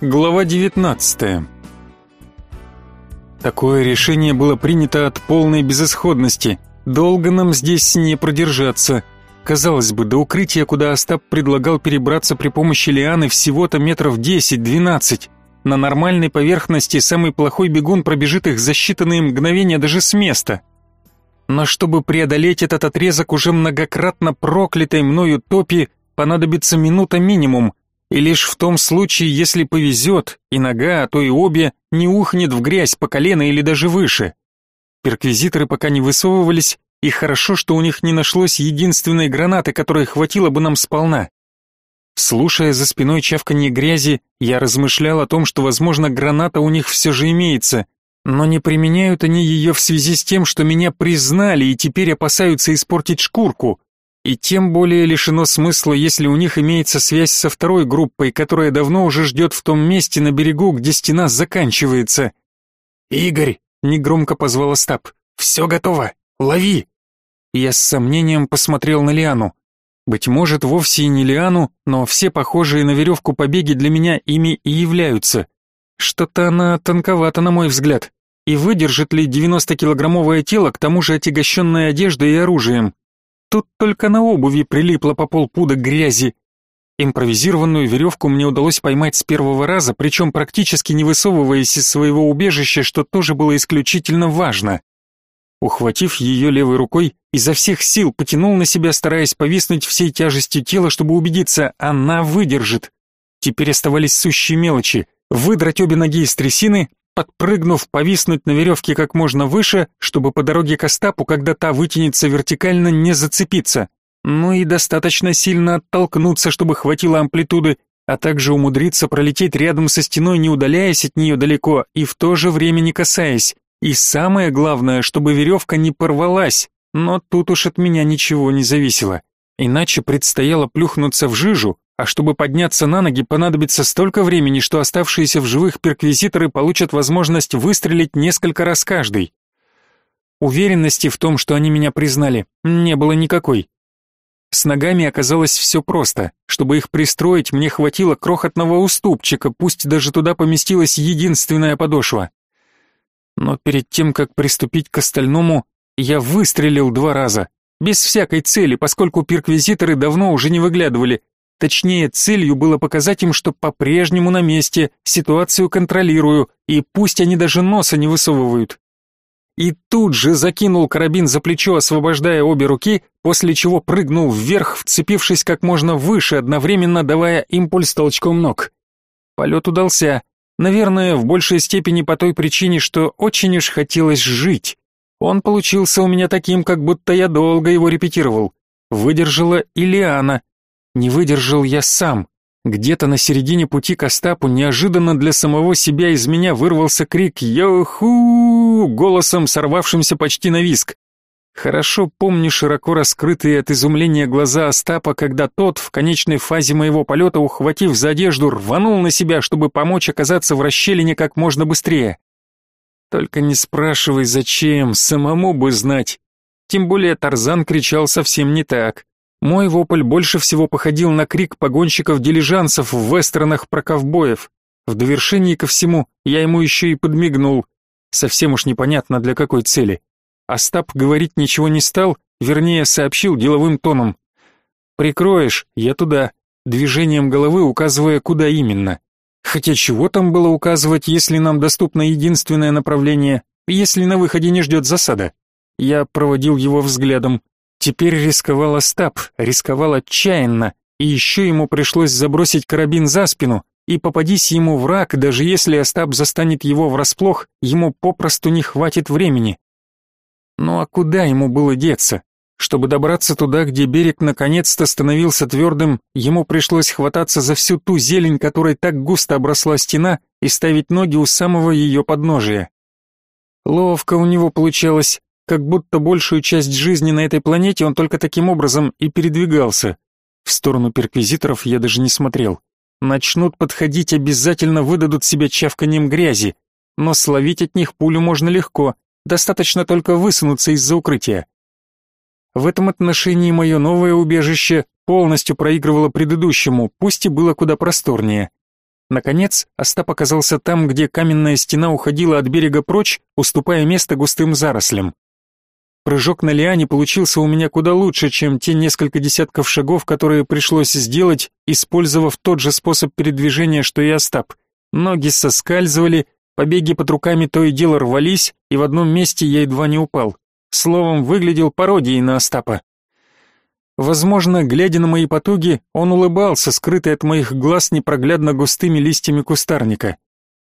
Глава 19. Такое решение было принято от полной безысходности. Долго нам здесь не продержаться. Казалось бы, до укрытия, куда Остап предлагал перебраться при помощи лианы, всего-то метров 10-12. На нормальной поверхности самый плохой бегун пробежит их за считанные мгновения даже с места. Но чтобы преодолеть этот отрезок уже многократно проклятой мною топи, понадобится минута минимум, и лишь в том случае, если повезет, и нога, а то и обе, не ухнет в грязь по колено или даже выше. Перквизиторы пока не высовывались, и хорошо, что у них не нашлось единственной гранаты, которой хватило бы нам сполна. Слушая за спиной чавканье грязи, я размышлял о том, что, возможно, граната у них все же имеется, но не применяют они ее в связи с тем, что меня признали и теперь опасаются испортить шкурку. И тем более лишено смысла, если у них имеется связь со второй группой, которая давно уже ждет в том месте на берегу, где стена заканчивается. «Игорь!» — негромко позвал Остап. «Все готово! Лови!» Я с сомнением посмотрел на Лиану. Быть может, вовсе и не Лиану, но все похожие на веревку побеги для меня ими и являются. Что-то она тонковата, на мой взгляд. И выдержит ли 90-килограммовое тело, к тому же отягощенное одеждой и оружием? Тут только на обуви прилипло по полпуда грязи. Импровизированную веревку мне удалось поймать с первого раза, причем практически не высовываясь из своего убежища, что тоже было исключительно важно. Ухватив ее левой рукой, изо всех сил потянул на себя, стараясь повиснуть всей тяжестью тела, чтобы убедиться, она выдержит. Теперь оставались сущие мелочи — выдрать обе ноги из трясины, подпрыгнув, повиснуть на веревке как можно выше, чтобы по дороге к Остапу, когда та вытянется вертикально, не зацепиться. Ну и достаточно сильно оттолкнуться, чтобы хватило амплитуды, а также умудриться пролететь рядом со стеной, не удаляясь от нее далеко и в то же время не касаясь. И самое главное, чтобы веревка не порвалась, но тут уж от меня ничего не зависело. Иначе предстояло плюхнуться в жижу, а чтобы подняться на ноги, понадобится столько времени, что оставшиеся в живых перквизиторы получат возможность выстрелить несколько раз каждый. Уверенности в том, что они меня признали, не было никакой. С ногами оказалось все просто. Чтобы их пристроить, мне хватило крохотного уступчика, пусть даже туда поместилась единственная подошва. Но перед тем, как приступить к остальному, я выстрелил два раза, без всякой цели, поскольку перквизиторы давно уже не выглядывали, Точнее, целью было показать им, что по-прежнему на месте, ситуацию контролирую, и пусть они даже носа не высовывают. И тут же закинул карабин за плечо, освобождая обе руки, после чего прыгнул вверх, вцепившись как можно выше, одновременно давая импульс толчком ног. Полет удался, наверное, в большей степени по той причине, что очень уж хотелось жить. Он получился у меня таким, как будто я долго его репетировал. Выдержала Илиана, не выдержал я сам. Где-то на середине пути к Остапу неожиданно для самого себя из меня вырвался крик «Йоху!» голосом, сорвавшимся почти на виск. Хорошо помню широко раскрытые от изумления глаза Остапа, когда тот в конечной фазе моего полета, ухватив за одежду, рванул на себя, чтобы помочь оказаться в расщелине как можно быстрее. Только не спрашивай, зачем, самому бы знать. Тем более Тарзан кричал совсем не так. Мой вопль больше всего походил на крик погонщиков дилижансов в вестернах про ковбоев. В довершении ко всему я ему еще и подмигнул. Совсем уж непонятно для какой цели. Остап говорить ничего не стал, вернее, сообщил деловым тоном. «Прикроешь, я туда», движением головы указывая, куда именно. Хотя чего там было указывать, если нам доступно единственное направление, если на выходе не ждет засада? Я проводил его взглядом. Теперь рисковал Остап, рисковал отчаянно, и еще ему пришлось забросить карабин за спину, и попадись ему враг, даже если Остап застанет его врасплох, ему попросту не хватит времени. Ну а куда ему было деться? Чтобы добраться туда, где берег наконец-то становился твердым, ему пришлось хвататься за всю ту зелень, которой так густо обросла стена, и ставить ноги у самого ее подножия. Ловко у него получалось, как будто большую часть жизни на этой планете он только таким образом и передвигался. В сторону перквизиторов я даже не смотрел. Начнут подходить, обязательно выдадут себя чавканием грязи, но словить от них пулю можно легко, достаточно только высунуться из-за укрытия. В этом отношении мое новое убежище полностью проигрывало предыдущему, пусть и было куда просторнее. Наконец, Остап оказался там, где каменная стена уходила от берега прочь, уступая место густым зарослям. Прыжок на лиане получился у меня куда лучше, чем те несколько десятков шагов, которые пришлось сделать, использовав тот же способ передвижения, что и Остап. Ноги соскальзывали, побеги под руками то и дело рвались, и в одном месте я едва не упал. Словом, выглядел пародией на Остапа. Возможно, глядя на мои потуги, он улыбался, скрытый от моих глаз непроглядно густыми листьями кустарника.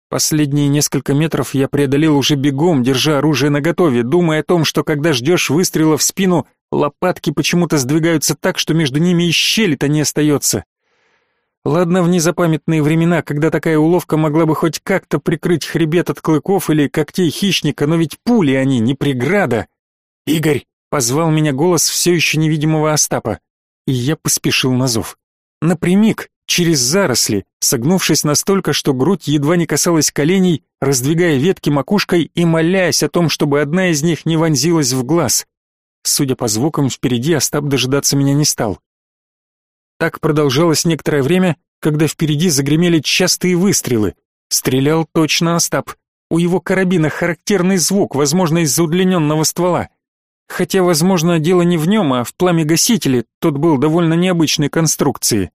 Последние несколько метров я преодолел уже бегом, держа оружие наготове, думая о том, что когда ждешь выстрела в спину, лопатки почему-то сдвигаются так, что между ними и щели-то не остается. Ладно, в незапамятные времена, когда такая уловка могла бы хоть как-то прикрыть хребет от клыков или когтей хищника, но ведь пули они, не преграда. «Игорь!» — позвал меня голос все еще невидимого Остапа, и я поспешил на зов. Напрямик, через заросли, согнувшись настолько, что грудь едва не касалась коленей, раздвигая ветки макушкой и молясь о том, чтобы одна из них не вонзилась в глаз. Судя по звукам, впереди Остап дожидаться меня не стал. Так продолжалось некоторое время, когда впереди загремели частые выстрелы. Стрелял точно Остап. У его карабина характерный звук, возможно, из-за удлиненного ствола. Хотя, возможно, дело не в нем, а в пламя-гасителе, тот был довольно необычной конструкции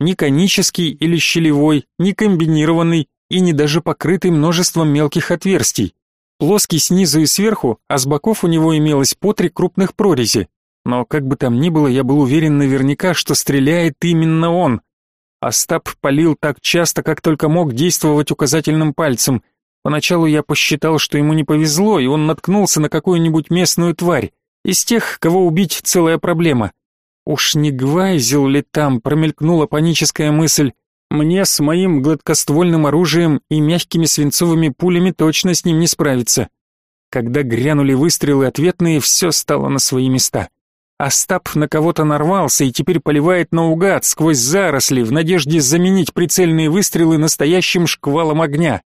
ни конический или щелевой, ни комбинированный и не даже покрытый множеством мелких отверстий. Плоский снизу и сверху, а с боков у него имелось по три крупных прорези. Но как бы там ни было, я был уверен наверняка, что стреляет именно он. Остап палил так часто, как только мог действовать указательным пальцем. Поначалу я посчитал, что ему не повезло, и он наткнулся на какую-нибудь местную тварь. Из тех, кого убить целая проблема. Уж не Гвайзел ли там, промелькнула паническая мысль. Мне с моим гладкоствольным оружием и мягкими свинцовыми пулями точно с ним не справиться. Когда грянули выстрелы ответные, все стало на свои места. Остап на кого-то нарвался и теперь поливает наугад сквозь заросли в надежде заменить прицельные выстрелы настоящим шквалом огня.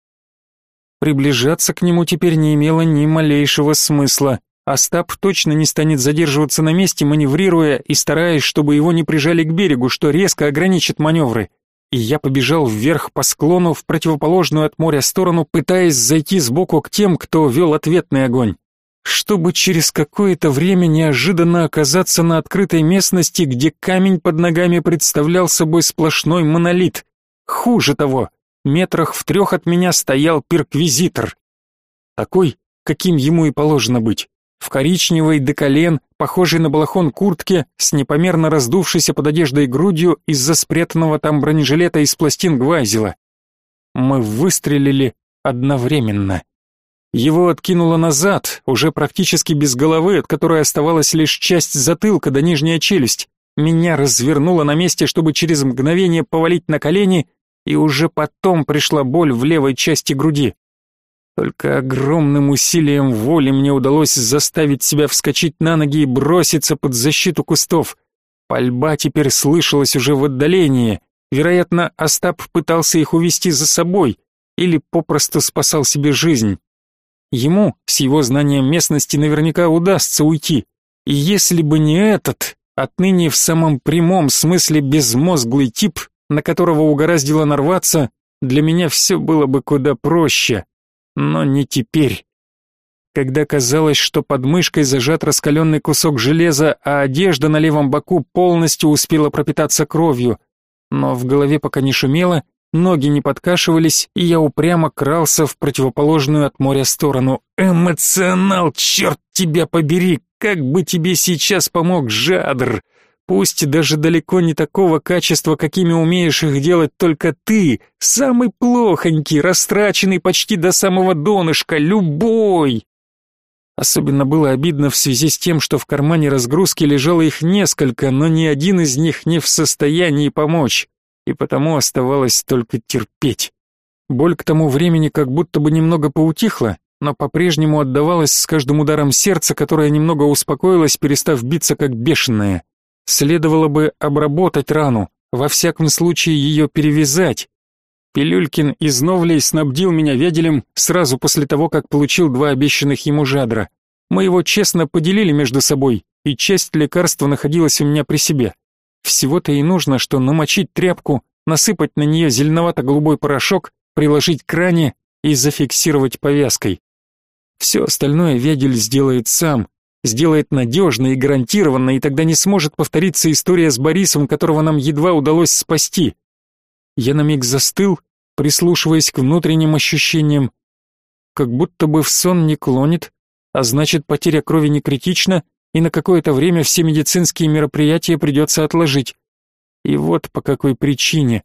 Приближаться к нему теперь не имело ни малейшего смысла. Остап точно не станет задерживаться на месте, маневрируя и стараясь, чтобы его не прижали к берегу, что резко ограничит маневры. И я побежал вверх по склону в противоположную от моря сторону, пытаясь зайти сбоку к тем, кто вел ответный огонь. Чтобы через какое-то время неожиданно оказаться на открытой местности, где камень под ногами представлял собой сплошной монолит. Хуже того, метрах в трех от меня стоял перквизитор. Такой, каким ему и положено быть в коричневой до колен, похожей на балахон куртке, с непомерно раздувшейся под одеждой грудью из-за спрятанного там бронежилета из пластин Гвайзела. Мы выстрелили одновременно. Его откинуло назад, уже практически без головы, от которой оставалась лишь часть затылка до нижняя челюсть. Меня развернуло на месте, чтобы через мгновение повалить на колени, и уже потом пришла боль в левой части груди. Только огромным усилием воли мне удалось заставить себя вскочить на ноги и броситься под защиту кустов. Пальба теперь слышалась уже в отдалении. Вероятно, Остап пытался их увести за собой или попросту спасал себе жизнь. Ему, с его знанием местности, наверняка удастся уйти. И если бы не этот, отныне в самом прямом смысле безмозглый тип, на которого угораздило нарваться, для меня все было бы куда проще. Но не теперь. Когда казалось, что под мышкой зажат раскаленный кусок железа, а одежда на левом боку полностью успела пропитаться кровью. Но в голове пока не шумело, ноги не подкашивались, и я упрямо крался в противоположную от моря сторону. «Эмоционал, черт тебя побери! Как бы тебе сейчас помог Жадр!» Пусть даже далеко не такого качества, какими умеешь их делать только ты, самый плохонький, растраченный почти до самого донышка, любой. Особенно было обидно в связи с тем, что в кармане разгрузки лежало их несколько, но ни один из них не в состоянии помочь, и потому оставалось только терпеть. Боль к тому времени как будто бы немного поутихла, но по-прежнему отдавалась с каждым ударом сердца, которое немного успокоилось, перестав биться как бешеное. Следовало бы обработать рану, во всяком случае ее перевязать. Пилюлькин из Новлей снабдил меня веделем сразу после того, как получил два обещанных ему жадра. Мы его честно поделили между собой, и часть лекарства находилась у меня при себе. Всего-то и нужно, что намочить тряпку, насыпать на нее зеленовато-голубой порошок, приложить к ране и зафиксировать повязкой. Все остальное Вягель сделает сам, сделает надежно и гарантированно, и тогда не сможет повториться история с Борисом, которого нам едва удалось спасти. Я на миг застыл, прислушиваясь к внутренним ощущениям. Как будто бы в сон не клонит, а значит, потеря крови не критична, и на какое-то время все медицинские мероприятия придется отложить. И вот по какой причине.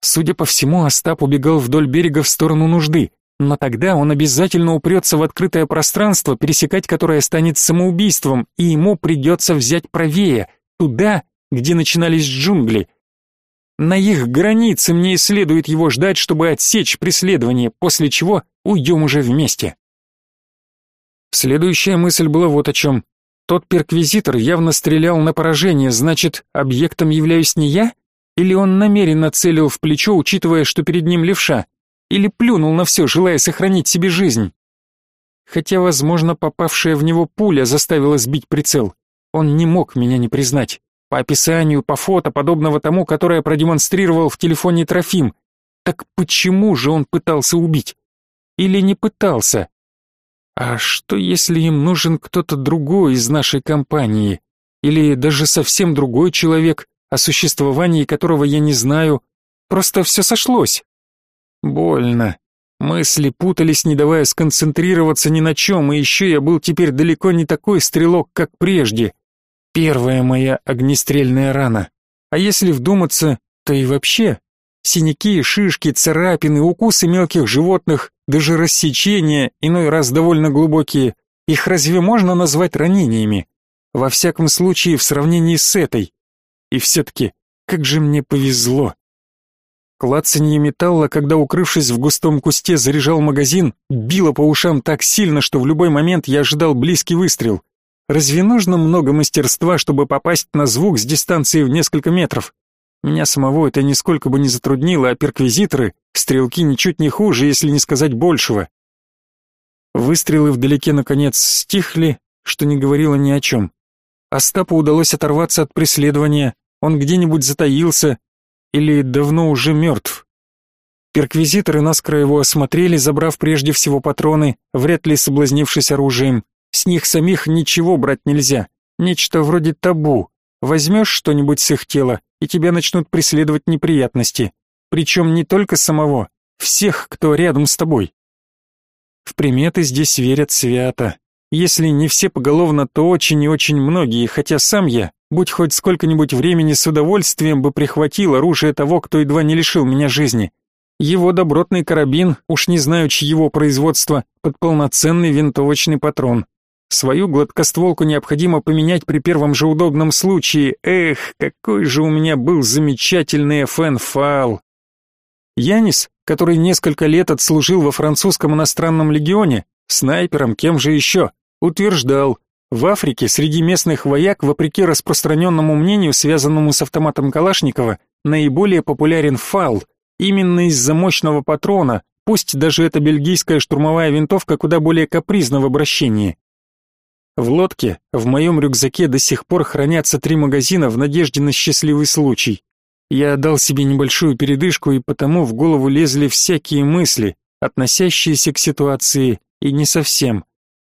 Судя по всему, Остап убегал вдоль берега в сторону нужды, но тогда он обязательно упрется в открытое пространство, пересекать которое станет самоубийством, и ему придется взять правее, туда, где начинались джунгли. На их границе мне и следует его ждать, чтобы отсечь преследование, после чего уйдем уже вместе. Следующая мысль была вот о чем. Тот перквизитор явно стрелял на поражение, значит, объектом являюсь не я? Или он намеренно целил в плечо, учитывая, что перед ним левша? Или плюнул на все, желая сохранить себе жизнь? Хотя, возможно, попавшая в него пуля заставила сбить прицел. Он не мог меня не признать. По описанию, по фото, подобного тому, которое продемонстрировал в телефоне Трофим. Так почему же он пытался убить? Или не пытался? А что, если им нужен кто-то другой из нашей компании? Или даже совсем другой человек, о существовании которого я не знаю? Просто все сошлось. Больно. Мысли путались, не давая сконцентрироваться ни на чем, и еще я был теперь далеко не такой стрелок, как прежде. Первая моя огнестрельная рана. А если вдуматься, то и вообще. Синяки, шишки, царапины, укусы мелких животных, даже рассечения, иной раз довольно глубокие, их разве можно назвать ранениями? Во всяком случае, в сравнении с этой. И все-таки, как же мне повезло. Клацанье металла, когда, укрывшись в густом кусте, заряжал магазин, било по ушам так сильно, что в любой момент я ожидал близкий выстрел. Разве нужно много мастерства, чтобы попасть на звук с дистанции в несколько метров? Меня самого это нисколько бы не затруднило, а перквизиторы, стрелки ничуть не хуже, если не сказать большего. Выстрелы вдалеке наконец стихли, что не говорило ни о чем. Остапу удалось оторваться от преследования, он где-нибудь затаился или давно уже мертв. Перквизиторы наскоро его осмотрели, забрав прежде всего патроны, вряд ли соблазнившись оружием. С них самих ничего брать нельзя, нечто вроде табу. Возьмешь что-нибудь с их тела, и тебя начнут преследовать неприятности. Причем не только самого, всех, кто рядом с тобой. В приметы здесь верят свято. Если не все поголовно, то очень и очень многие, хотя сам я, будь хоть сколько-нибудь времени, с удовольствием бы прихватил оружие того, кто едва не лишил меня жизни. Его добротный карабин, уж не знаю чьего производства, под полноценный винтовочный патрон. Свою гладкостволку необходимо поменять при первом же удобном случае. Эх, какой же у меня был замечательный FN FAL. Янис, который несколько лет отслужил во французском иностранном легионе, снайпером, кем же еще, утверждал, в Африке среди местных вояк, вопреки распространенному мнению, связанному с автоматом Калашникова, наиболее популярен фал, именно из-за мощного патрона, пусть даже эта бельгийская штурмовая винтовка куда более капризна в обращении. В лодке, в моем рюкзаке до сих пор хранятся три магазина в надежде на счастливый случай. Я дал себе небольшую передышку, и потому в голову лезли всякие мысли, относящиеся к ситуации и не совсем.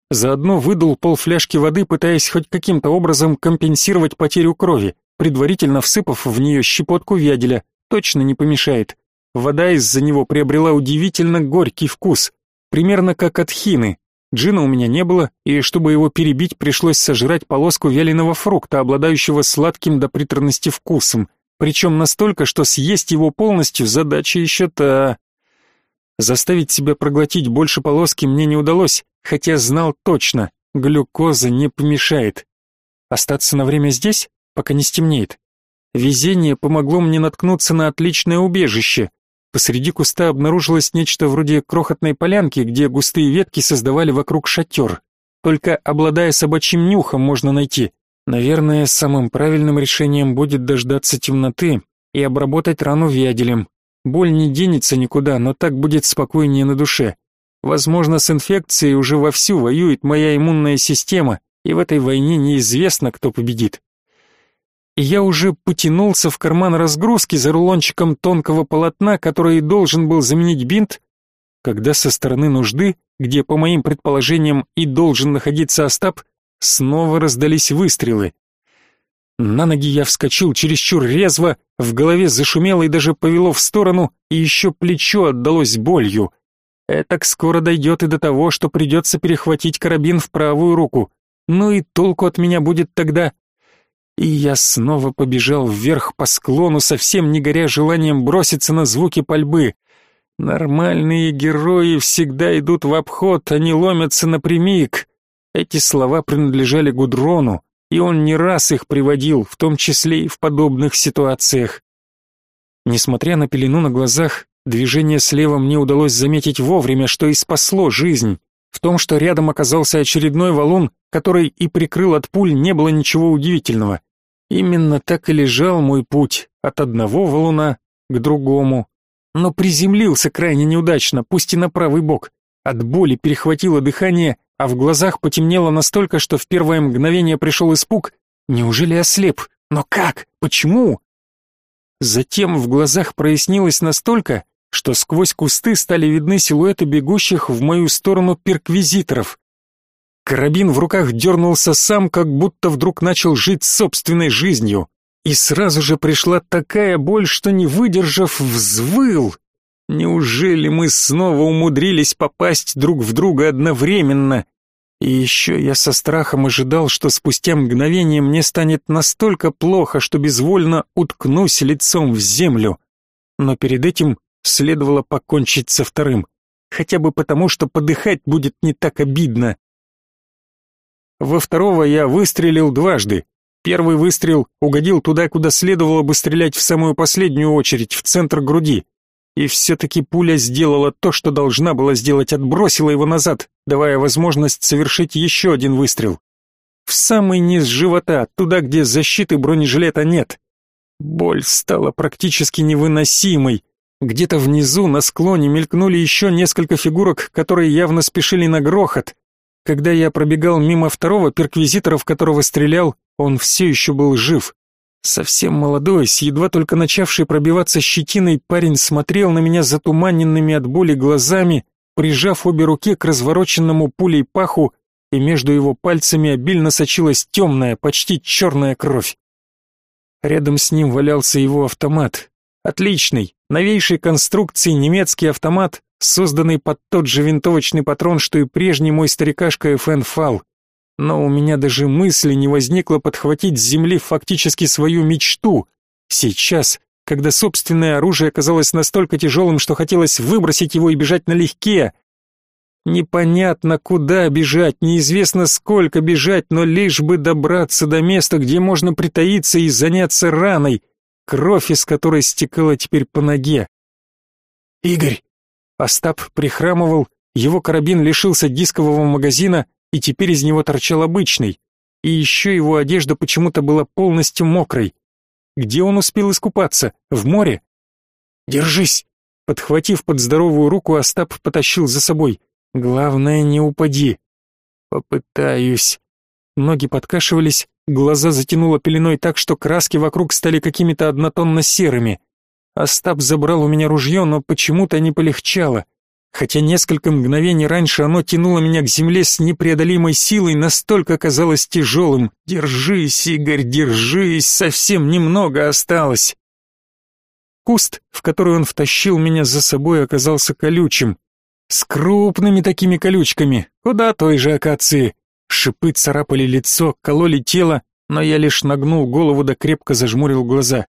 Заодно выдал полфляжки воды, пытаясь хоть каким-то образом компенсировать потерю крови, предварительно всыпав в нее щепотку вяделя. Точно не помешает. Вода из-за него приобрела удивительно горький вкус, примерно как от хины, Джина у меня не было, и чтобы его перебить, пришлось сожрать полоску вяленого фрукта, обладающего сладким до приторности вкусом, причем настолько, что съесть его полностью задача еще та. Заставить себя проглотить больше полоски мне не удалось, хотя знал точно, глюкоза не помешает. Остаться на время здесь, пока не стемнеет. Везение помогло мне наткнуться на отличное убежище, Посреди куста обнаружилось нечто вроде крохотной полянки, где густые ветки создавали вокруг шатер. Только обладая собачьим нюхом можно найти. Наверное, самым правильным решением будет дождаться темноты и обработать рану вяделем. Боль не денется никуда, но так будет спокойнее на душе. Возможно, с инфекцией уже вовсю воюет моя иммунная система, и в этой войне неизвестно, кто победит. я уже потянулся в карман разгрузки за рулончиком тонкого полотна, который должен был заменить бинт, когда со стороны нужды, где, по моим предположениям, и должен находиться Остап, снова раздались выстрелы. На ноги я вскочил чересчур резво, в голове зашумело и даже повело в сторону, и еще плечо отдалось болью. Этак скоро дойдет и до того, что придется перехватить карабин в правую руку. Ну и толку от меня будет тогда. И я снова побежал вверх по склону, совсем не горя желанием броситься на звуки пальбы. Нормальные герои всегда идут в обход, они ломятся напрямик. Эти слова принадлежали Гудрону, и он не раз их приводил, в том числе и в подобных ситуациях. Несмотря на пелену на глазах, движение слева мне удалось заметить вовремя, что и спасло жизнь. В том, что рядом оказался очередной валун, который и прикрыл от пуль, не было ничего удивительного. Именно так и лежал мой путь, от одного валуна к другому. Но приземлился крайне неудачно, пусть и на правый бок. От боли перехватило дыхание, а в глазах потемнело настолько, что в первое мгновение пришел испуг. Неужели ослеп? Но как? Почему? Затем в глазах прояснилось настолько, что сквозь кусты стали видны силуэты бегущих в мою сторону перквизиторов. Карабин в руках дернулся сам, как будто вдруг начал жить собственной жизнью. И сразу же пришла такая боль, что не выдержав, взвыл. Неужели мы снова умудрились попасть друг в друга одновременно? И еще я со страхом ожидал, что спустя мгновение мне станет настолько плохо, что безвольно уткнусь лицом в землю. Но перед этим следовало покончить со вторым, хотя бы потому, что подыхать будет не так обидно. Во второго я выстрелил дважды. Первый выстрел угодил туда, куда следовало бы стрелять в самую последнюю очередь, в центр груди. И все-таки пуля сделала то, что должна была сделать, отбросила его назад, давая возможность совершить еще один выстрел. В самый низ живота, туда, где защиты бронежилета нет. Боль стала практически невыносимой. Где-то внизу, на склоне, мелькнули еще несколько фигурок, которые явно спешили на грохот. Когда я пробегал мимо второго перквизитора, в которого стрелял, он все еще был жив. Совсем молодой, с едва только начавшей пробиваться щетиной, парень смотрел на меня затуманенными от боли глазами, прижав обе руки к развороченному пулей паху, и между его пальцами обильно сочилась темная, почти черная кровь. Рядом с ним валялся его автомат. Отличный, новейшей конструкции немецкий автомат, созданный под тот же винтовочный патрон, что и прежний мой старикашка ФН Фал но у меня даже мысли не возникло подхватить с земли фактически свою мечту. Сейчас, когда собственное оружие оказалось настолько тяжелым, что хотелось выбросить его и бежать налегке. Непонятно, куда бежать, неизвестно сколько бежать, но лишь бы добраться до места, где можно притаиться и заняться раной, кровь из которой стекала теперь по ноге. «Игорь!» Остап прихрамывал, его карабин лишился дискового магазина, и теперь из него торчал обычный, и еще его одежда почему-то была полностью мокрой. Где он успел искупаться? В море? Держись! Подхватив под здоровую руку, Остап потащил за собой. Главное, не упади. Попытаюсь. Ноги подкашивались, глаза затянуло пеленой так, что краски вокруг стали какими-то однотонно-серыми. Остап забрал у меня ружье, но почему-то не полегчало. Хотя несколько мгновений раньше оно тянуло меня к земле с непреодолимой силой, настолько казалось тяжелым. «Держись, Игорь, держись, совсем немного осталось!» Куст, в который он втащил меня за собой, оказался колючим. С крупными такими колючками, куда той же акации. Шипы царапали лицо, кололи тело, но я лишь нагнул голову да крепко зажмурил глаза.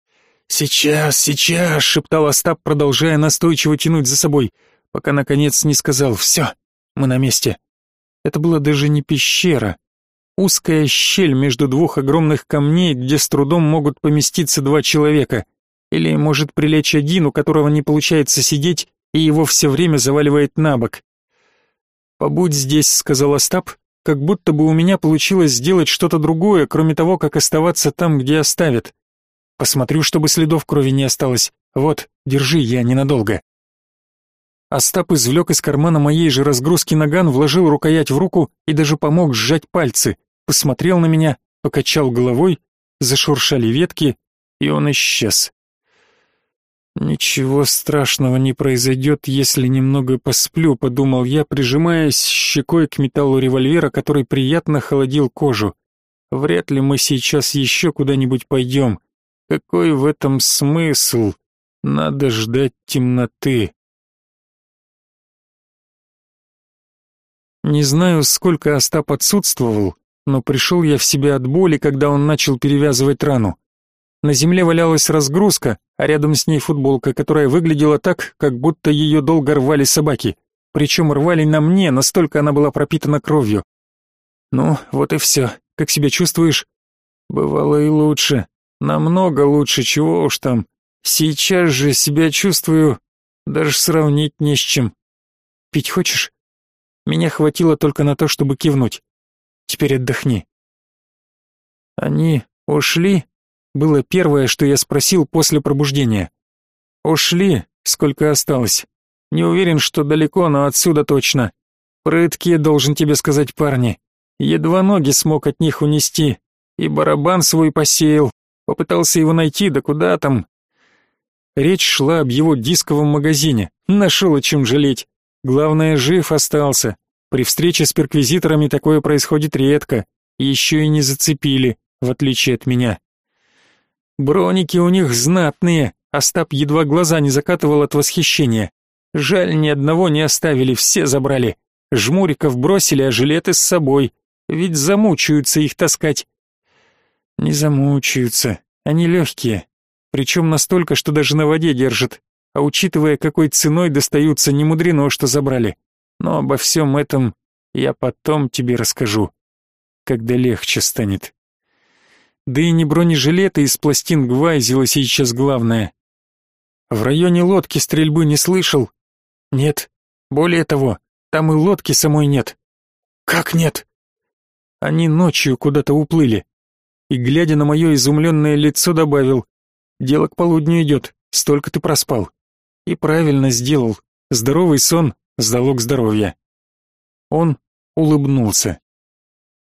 «Сейчас, сейчас!» — шептал Остап, продолжая настойчиво тянуть за собой — пока наконец не сказал «все, мы на месте». Это была даже не пещера. Узкая щель между двух огромных камней, где с трудом могут поместиться два человека. Или может прилечь один, у которого не получается сидеть, и его все время заваливает на бок. «Побудь здесь», — сказал Остап, как будто бы у меня получилось сделать что-то другое, кроме того, как оставаться там, где оставят. Посмотрю, чтобы следов крови не осталось. Вот, держи, я ненадолго. Остап извлек из кармана моей же разгрузки наган, вложил рукоять в руку и даже помог сжать пальцы, посмотрел на меня, покачал головой зашуршали ветки, и он исчез. «Ничего страшного не произойдет, если немного посплю», — подумал я, прижимаясь щекой к металлу револьвера, который приятно холодил кожу. «Вряд ли мы сейчас еще куда-нибудь пойдем. Какой в этом смысл? Надо ждать темноты». Не знаю, сколько Остап отсутствовал, но пришел я в себя от боли, когда он начал перевязывать рану. На земле валялась разгрузка, а рядом с ней футболка, которая выглядела так, как будто ее долго рвали собаки. Причем рвали на мне, настолько она была пропитана кровью. Ну, вот и все. Как себя чувствуешь? Бывало и лучше. Намного лучше, чего уж там. Сейчас же себя чувствую, даже сравнить не с чем. Пить хочешь? Меня хватило только на то, чтобы кивнуть. Теперь отдохни. Они ушли? Было первое, что я спросил после пробуждения. Ушли, сколько осталось. Не уверен, что далеко, но отсюда точно. Прытки, должен тебе сказать, парни. Едва ноги смог от них унести. И барабан свой посеял. Попытался его найти, да куда там. Речь шла об его дисковом магазине. Нашел о чем жалеть. Главное, жив остался. При встрече с перквизиторами такое происходит редко. Еще и не зацепили, в отличие от меня. Броники у них знатные, Остап едва глаза не закатывал от восхищения. Жаль, ни одного не оставили, все забрали. Жмуриков бросили, а жилеты с собой. Ведь замучаются их таскать. Не замучаются, они легкие. Причем настолько, что даже на воде держат. А учитывая, какой ценой достаются, не мудрено, что забрали. Но обо всем этом я потом тебе расскажу, когда легче станет. Да и не бронежилеты из пластин Гвайзела сейчас главное. В районе лодки стрельбы не слышал? Нет. Более того, там и лодки самой нет. Как нет? Они ночью куда-то уплыли. И, глядя на мое изумленное лицо, добавил, «Дело к полудню идет, столько ты проспал». И правильно сделал. Здоровый сон — залог здоровья. Он улыбнулся.